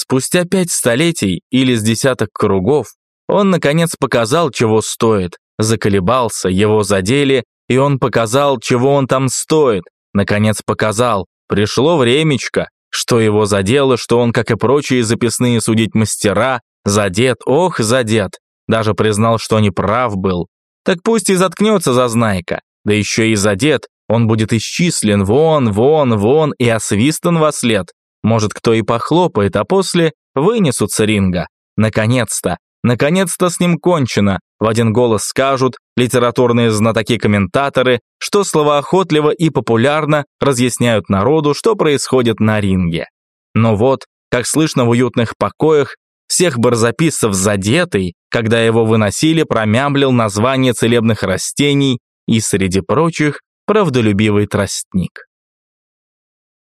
Спустя пять столетий или с десяток кругов он, наконец, показал, чего стоит, заколебался, его задели, и он показал, чего он там стоит, наконец показал, пришло времечко, что его задело, что он, как и прочие записные судить мастера, задет, ох, задет, даже признал, что не прав был. Так пусть и заткнется зазнайка, да еще и задет, он будет исчислен вон, вон, вон и освистан во след. Может, кто и похлопает, а после вынесут с ринга. Наконец-то, наконец-то с ним кончено. В один голос скажут литературные знатоки-комментаторы, что словоохотливо и популярно разъясняют народу, что происходит на ринге. Но вот, как слышно в уютных покоях, всех барзаписцев задетый, когда его выносили, промямлил название целебных растений и, среди прочих, правдолюбивый тростник.